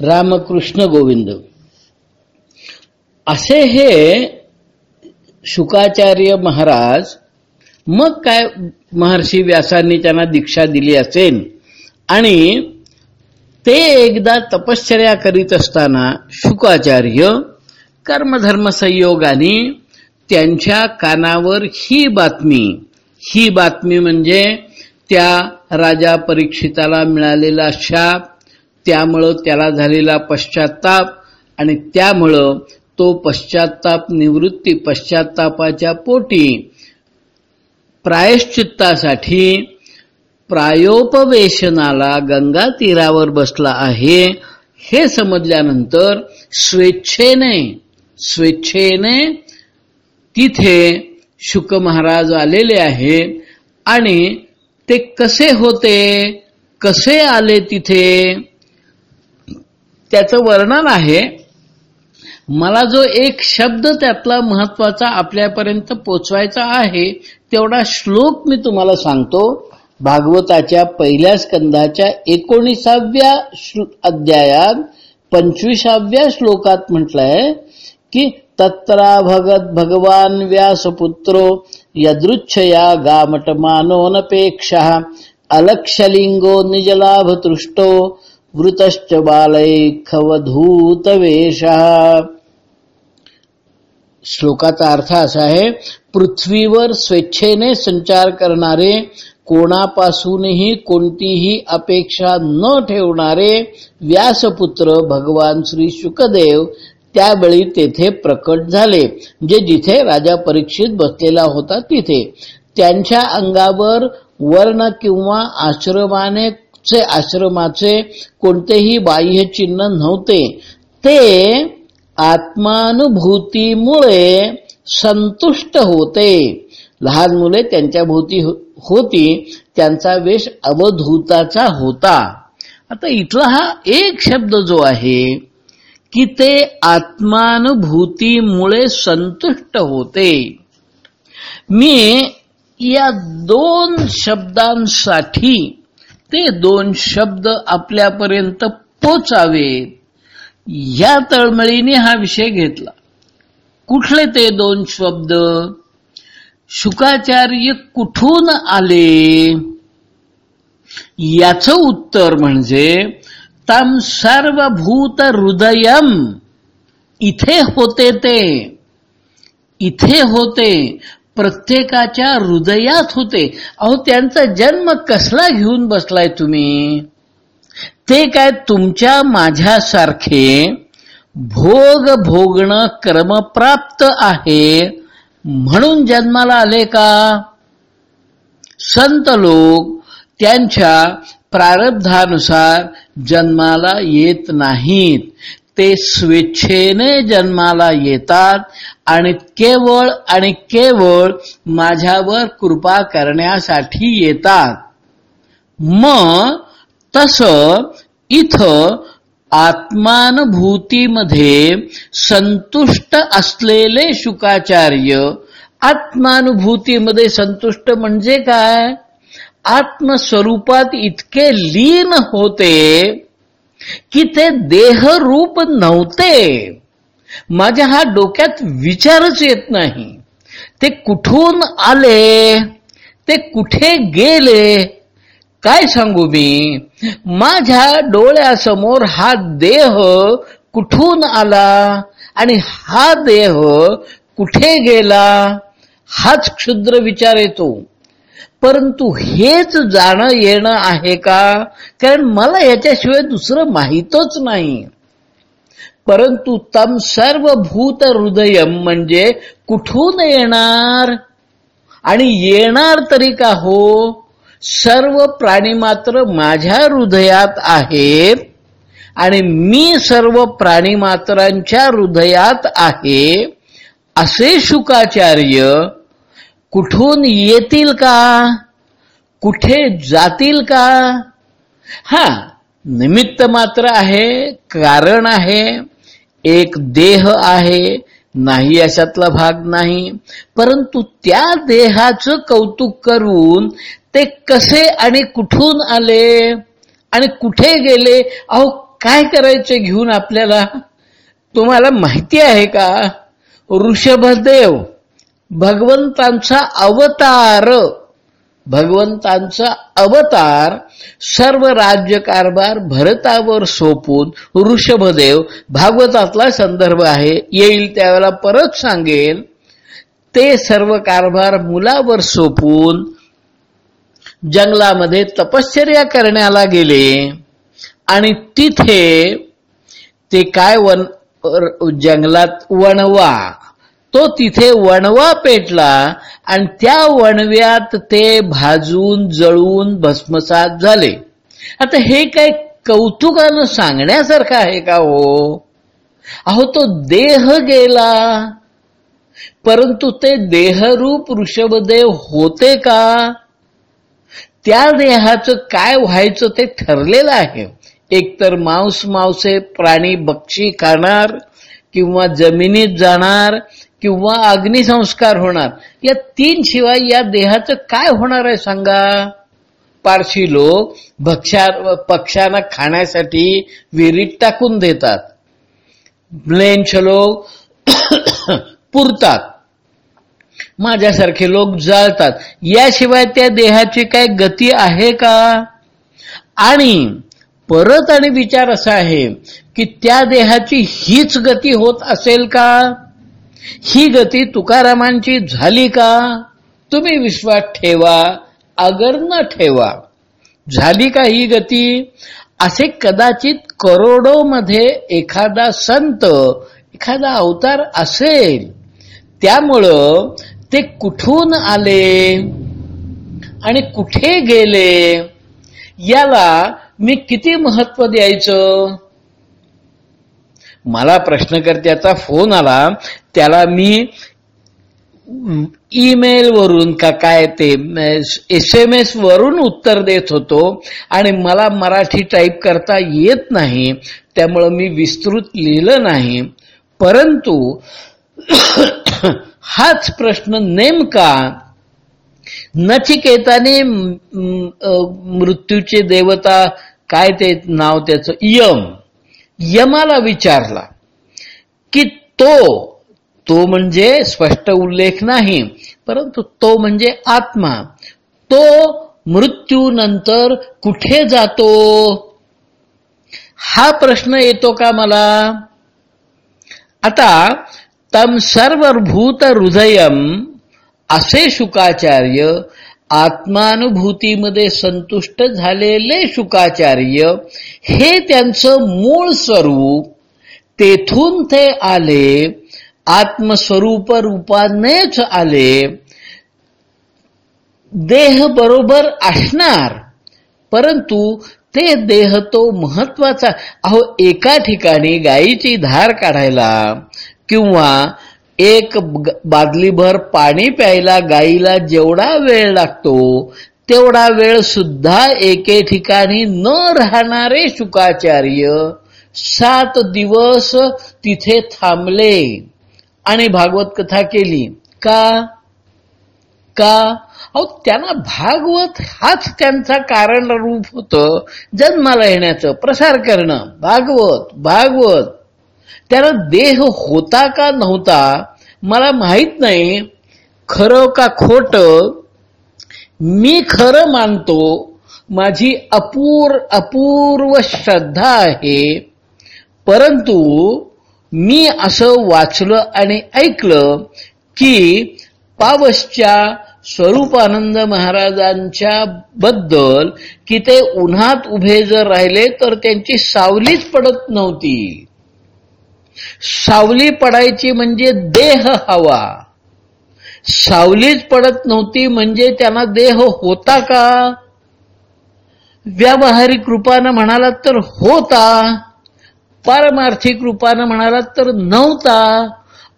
रामकृष्ण गोविंद. असे हे शुकाचार्य महाराज मग काय महर्षी व्यासांनी त्यांना दीक्षा दिली असेल आणि ते एकदा तपश्चर्या करीत असताना शुकाचार्य कर्मधर्म संयोगाने त्यांच्या कानावर ही बातमी ही बातमी म्हणजे त्या राजा परीक्षिताला मिळालेला शाप त्यामुळं त्याला झालेला पश्चाताप आणि त्यामुळं तो पश्चाताप निवृत्ती पश्चातापाच्या पोटी प्रायश्चित्तासाठी प्रायोपवेशनाला गंगा तीरावर बसला आहे. हे समजल्यानंतर स्वेच्छेने स्वेच्छेने तिथे शुक महाराज आलेले आहेत आणि ते कसे होते? कसे आले तिथे? त्याचं वर्णन आहे मला जो एक शब्द त्यातला महत्त्वाचा आपल्यापर्यंत पोचवायचा आहे तेवढा श्लोक मी तुम्हाला सांगतो. भागवताच्या पहिल्या स्कंदाच्या एकोणीसाव्या अध्यायात पंचवीसाव्या श्लोकात म्हटलंय की तत्रा भगत भगवान व्यासपुत्रो यदृच्छया गामटमानोनपेक्षा अलक्षलिंगो निजलाभतृष्टो वृतश्च वेश श्लोकाचा अर्थ असा आहे पृथ्वीवर स्वेच्छेने संचार करणारे कोणापासूनही कोणतीही अपेक्षा न ठेवणारे व्यासपुत्र भगवान श्री शुकदेव त्यावेळी तेथे प्रकट झाले जे जिथे राजा परीक्षित बसलेला होता तिथे. त्यांच्या अंगावर वर्ण किंवा आश्रमाने चे आश्रमाचे कोणतेही बाह्य चिन्ह नव्हते. ते आत्मानुभूतीमुळे संतुष्ट होते. लहान मुले त्यांच्या भोवती हो-, होती त्यांचा वेश अवधूताचा होता. आता इथला हा एक शब्द जो आहे की ते आत्मानुभूतीमुळे संतुष्ट होते. मी या दोन शब्दांसाठी ते दोन शब्द आपल्यापर्यंत पोचावे. या तळमळीने हा विषय घेतला. कुठले ते दोन शब्द? शुकाचार्य कुठून आले? याच उत्तर म्हणजे तम सर्वभूत हृदयम इथे होते ते. इथे होते प्रत्येकाच्या हृदयात होते. अहो त्यांचा जन्म कसला घेऊन बसलाय तुम्ही? ते काय तुमच्या माझ्यासारखे भोग भोगणं क्रमप्राप्त आहे म्हणून जन्माला आले का? संत लोक त्यांच्या प्रारब्धानुसार जन्माला येत नाहीत. ते स्वेच्छेने जन्माला येतात आणि केवळ आणि केवळ माझ्यावर कृपा करण्यासाठी येतात. मग तस इथं आत्मानुभूतीमध्ये संतुष्ट असलेले शुकाचार्य आत्मानुभूतीमध्ये संतुष्ट म्हणजे काय? आत्मस्वरूपात इतके लीन होते की ते देहरूप नव्हते. माझ्या हा डोक्यात विचारच येत नाही. ते कुठून आले? ते कुठे गेले? काय सांगू मी? माझ्या डोळ्यासमोर हा देह कुठून आला आणि हा देह कुठे गेला? हाच क्षुद्र विचार येतो. परंतु हेच जाणं येणं आहे का? कारण मला याच्याशिवाय दुसरं माहीतच नाही. परंतु तम सर्व भूत हृदय म्हणजे कुठून येणार? आणि येणार तरी का हो? सर्व प्राणी मात्र माझ्या हृदयात आहेत आणि मी सर्व प्राणी मात्रांच्या हृदयात आहे असे शुकाचार्य कुठून येतील का? कुठे जातील का? हा निमित्त मात्र आहे कारण आहे एक देह आहे नाही अशातला भाग नाही. परंतु त्या देहाचं कौतुक करून ते कसे आणि कुठून आले? आणि कुठे गेले? अहो काय करायचे घेऊन आपल्याला? तुम्हाला माहिती आहे का? ऋषभदेव भगवंतांचा अवतार. भगवंतांचा अवतार सर्व राज्यकारभार भरतावर सोपून ऋषभदेव भागवतातला संदर्भ आहे. येईल त्यावेळेला परत सांगेल ते सर्व कारभार मुलावर सोपून जंगलामध्ये तपश्चर्या करण्याला गेले. आणि तिथे ते काय वन जंगलात वणवा. तो तिथे वणवा पेटला आणि त्या वणव्यात ते भाजून जळून भस्मसात झाले. आता हे काय कौतुकानं सांगण्यासारखं आहे का हो? अहो तो देह गेला. परंतु ते देहरूप ऋषभदेव होते का? त्या देहाचं काय व्हायचं ते ठरलेलं आहे. एकतर मांस मांसे प्राणी बक्षी खाणार किंवा जमिनीत जाणार किंवा अग्निसंस्कार होणार या तीन शिवाय या देहाचं काय होणार आहे सांगा? पारशी लोक भक्षा पक्ष्यांना खाण्यासाठी विहिरीत टाकून देतात. ब्लेंच लोक पुरतात. माझ्यासारखे लोक जाळतात. याशिवाय त्या देहाची काय गती आहे का? आणि परत आणि विचार असा आहे की त्या देहाची हीच गती होत असेल का? ही गती तुकारामांची झाली का? तुम्ही विश्वास ठेवा अगर न ठेवा. झाली का ही गती? असे कदाचित करोडो मध्ये एखादा संत एखादा अवतार असेल. त्यामुळं ते कुठून आले? आणि कुठे गेले? याला मी किती महत्त्व द्यायचं? मला प्रश्नकर्त्याचा फोन आला त्याला मी ईमेल वरून का काय ते एस एम एस वरून उत्तर देत होतो आणि मला मराठी टाईप करता येत नाही त्यामुळं मी विस्तृत लिहिलं नाही. परंतु हाच प्रश्न नेमका नचिकेताने मृत्यूचे देवता काय ते नाव त्याचं यम यमाला विचारला की तो तो म्हणजे स्पष्ट उल्लेख नाही परंतु तो म्हणजे आत्मा. तो मृत्यूनंतर कुठे जातो? हा प्रश्न येतो का मला? आता तम सर्वभूत हृदयम असे शुकाचार्य आत्मानुभूतीमध्ये संतुष्ट झालेले शुकाचार्य हे त्यांचं मूळ स्वरूप तेथून ते आले आत्मस्वरूप रूपानेच आले देह बरोबर असणार परंतु ते देह तो महत्त्वाचा अहो एका ठिकाणी गायीची धार काढायला किंवा एक बादलीभर पाणी प्यायला गाईला जेवढा वेळ लागतो तेवढा वेळ सुद्धा एके ठिकाणी न राहणारे शुकाचार्य सात दिवस तिथे थांबले आणि भागवत कथा केली. का? का? अहो त्यांना भागवत हाच त्यांचा कारण रूप होत जन्माला येण्याचं प्रसार करणं. भागवत भागवत. त्याला देह होता का नव्हता मला माहीत नाही. खरं का खोट? मी खरं मानतो. माझी अपूर अपूर्व श्रद्धा आहे. परंतु मी असं वाचलं आणि ऐकलं की पावसच्या स्वरूपानंद महाराजांच्या बद्दल की ते उन्हात उभे जर राहिले तर त्यांची सावलीच पडत नव्हती. सावली पडायची म्हणजे देह हवा. सावलीच पडत नव्हती म्हणजे त्यांना देह होता का? व्यावहारिक रूपानं म्हणालात तर होता. पारमार्थिक रूपानं म्हणालात तर नव्हता.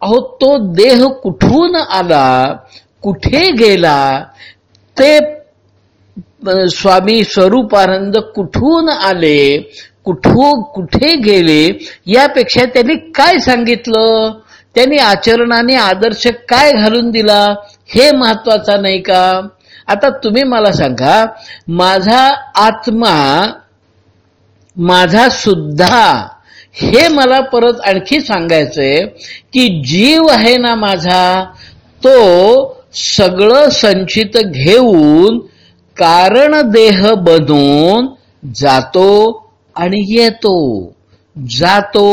अहो तो देह कुठून आला? कुठे गेला? ते स्वामी स्वरूपानंद कुठून आले? कुठून कुठे गेले यापेक्षा त्यांनी काय सांगितलं? त्यांनी आचरणाने आदर्श काय घालून दिला? हे महत्त्वाचा नाही का? आता तुम्ही मला सांगा माझा आत्मा माझा सुद्धा हे मला परत आणखी सांगायचंय की जीव आहे ना माझा तो सगळं संचित घेऊन कारण देह बनून जातो आणि येतो जातो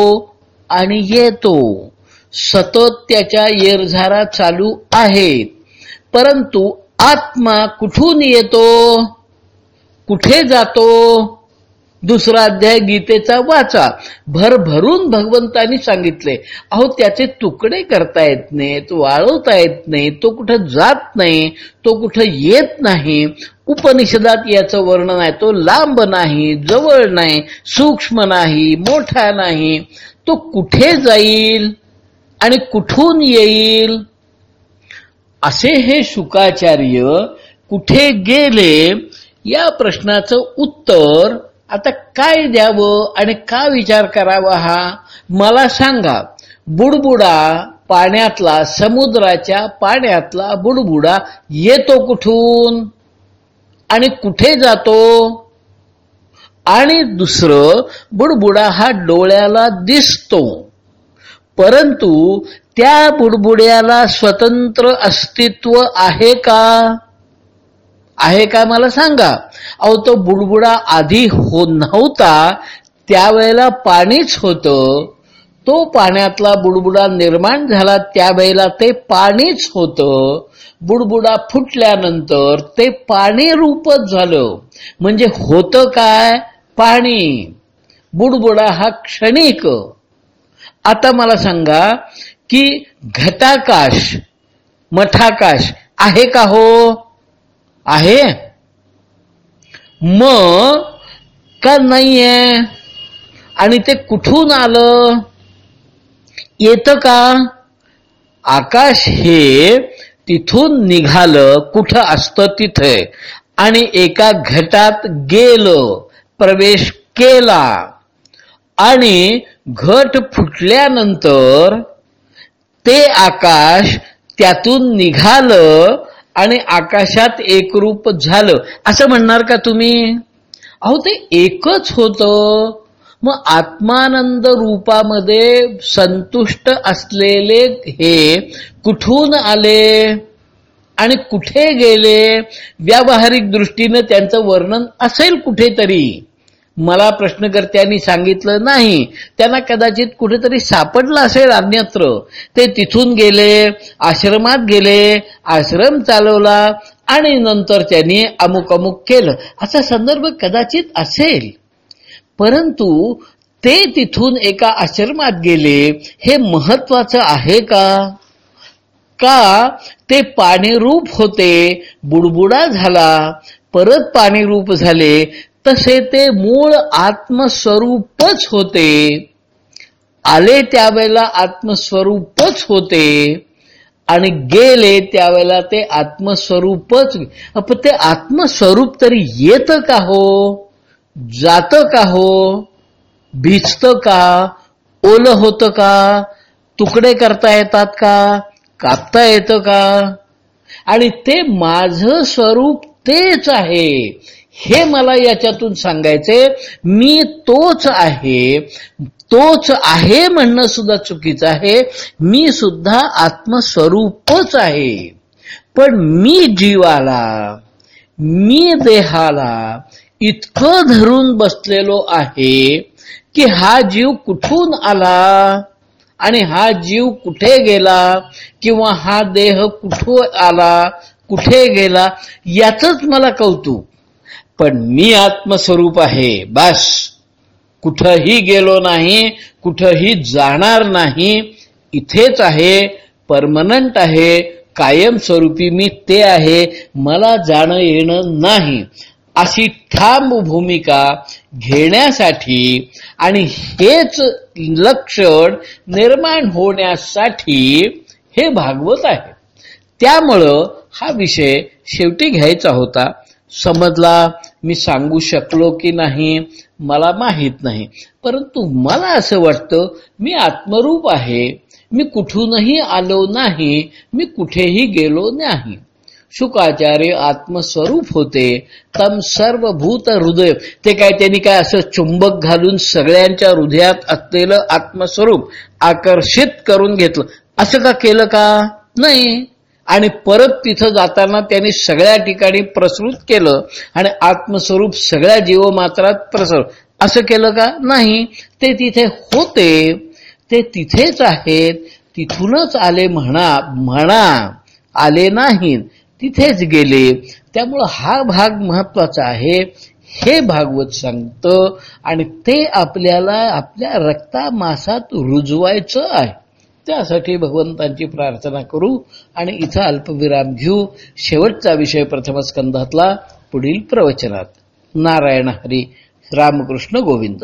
आणि येतो. सतत त्याच्या येरझारा चालू आहेत परंतु आत्मा कुठून येतो? कुठे जातो? दुसरा अध्याय गीतेचा वाचा. भरभरून भगवंतानी सांगितले अहो त्याचे तुकडे करता येत नाहीत वाळवता येत नाही तो कुठं जात नाही तो कुठं येत नाही. उपनिषदात याचं वर्णन आहे तो लांब नाही जवळ नाही सूक्ष्म नाही मोठा नाही. तो कुठे जाईल आणि कुठून येईल? असे हे शुकाचार्य कुठे गेले? या प्रश्नाचं उत्तर आता काय द्यावं आणि का विचार करावा हा मला सांगा. बुडबुडा पाण्यातला समुद्राच्या पाण्यातला बुडबुडा येतो कुठून? आणि कुठे जातो? आणि दुसरं बुडबुडा हा डोळ्याला दिसतो. परंतु त्या बुडबुड्याला स्वतंत्र अस्तित्व आहे का? आहे का मला सांगा? अहो तो बुडबुडा आधी हो नव्हता त्यावेळेला पाणीच होतं. तो पाण्यातला बुडबुडा निर्माण झाला त्यावेळेला ते पाणीच होतं. बुडबुडा फुटल्यानंतर ते पाणी रूपच झालं. म्हणजे होतं काय? पाणी. बुडबुडा हा क्षणिक. आता मला सांगा की घटाकाश मठाकाश आहे का हो? आहे? मग का नाहीये? आणि ते कुठून आलं? येतं का? आकाश हे तिथून निघालं कुठं असतं तिथे? आणि एका घटात गेलं प्रवेश केला. आणि घट फुटल्यानंतर ते आकाश त्यातून निघालं आणि आकाशात एकरूप झालं. असं म्हणणार का तुम्ही? अहो ते एकच होतं. मग आत्मानंद रूपामध्ये संतुष्ट असलेले हे कुठून आले? आणि कुठे गेले? व्यावहारिक दृष्टीने त्यांचं वर्णन असेल कुठेतरी. मला प्रश्नकर्त्यांनी सांगितलं नाही. त्यांना कदाचित कुठेतरी सापडलं असेल अन्यत्र. ते तिथून गेले आश्रमात गेले आश्रम चालवला आणि नंतर त्यांनी अमुक अमुक केलं. असा संदर्भ कदाचित असेल. परंतु ते तिथून एका आश्रमात गेले हे महत्वाचं आहे का? का ते पाणीरूप होते बुडबुडा झाला परत पाणीरूप झाले तसे ते मूळ आत्मस्वरूपच होते. आले त्यावेळेला आत्मस्वरूपच होते आणि गेले त्यावेळेला ते आत्मस्वरूपच. पण ते आत्मस्वरूप तरी येत का हो? जात का हो? भिजत का? ओलं होतं का? तुकडे करता येतात का? कापता येतं का? आणि ते माझं स्वरूप तेच आहे. हे मला याच्यातून सांगायचे मी तोच आहे तोच आहे म्हणणं सुद्धा चुकीचं आहे मी सुद्धा आत्मस्वरूपच आहे. पण मी जीवाला मी देहाला इतकं धरून बसलेलो आहे की हा जीव कुठून आला? आणि हा जीव कुठे गेला? किंवा हा देह कुठून आला? कुठे गेला? याच मला कौतुक. पण मी आत्मस्वरूप आहे. बस. कुठंही गेलो नाही कुठंही जाणार नाही इथेच आहे परमनंट आहे कायमस्वरूपी मी ते आहे मला जाणं येणं नाही. अशी ठाम भूमिका घेण्यासाठी आणि हेच लक्षण निर्माण होण्यासाठी हे भागवत आहे. त्यामुळं हा विषय शेवटी घ्यायचा होता. समजला? मी सांगू शकलो की नाही? मला माहीत नाही. परंतु मला असं वाटतं मी आत्मरूप आहे. मी कुठूनही आलो नाही. मी कुठेही गेलो नाही. शुकाचार्य आत्मस्वरूप होते. तम सर्वभूत हृदय. ते काय त्यांनी काय असं चुंबक घालून सगळ्यांच्या हृदयात असलेलं आत्मस्वरूप आकर्षित करून घेतलं? असं का केलं का? नाही. आणि परत तिथं जाताना त्यांनी सगळ्या ठिकाणी प्रसृत केलं आणि आत्मस्वरूप सगळ्या जीवमात्रात प्रसर असं केलं का? नाही. ते तिथे होते. ते तिथेच आहेत. तिथूनच आले म्हणा. म्हणा. आले नाहीत. तिथेच गेले. त्यामुळं हा भाग महत्त्वाचा आहे. हे भागवत सांगतं आणि ते आपल्याला आपल्या रक्तामासात रुजवायचं आहे. त्यासाठी भगवंतांची प्रार्थना करू आणि इथं अल्पविराम घेऊ. शेवटचा विषय प्रथम स्कंधातला पुढील प्रवचनात. नारायण हरी. रामकृष्ण गोविंद.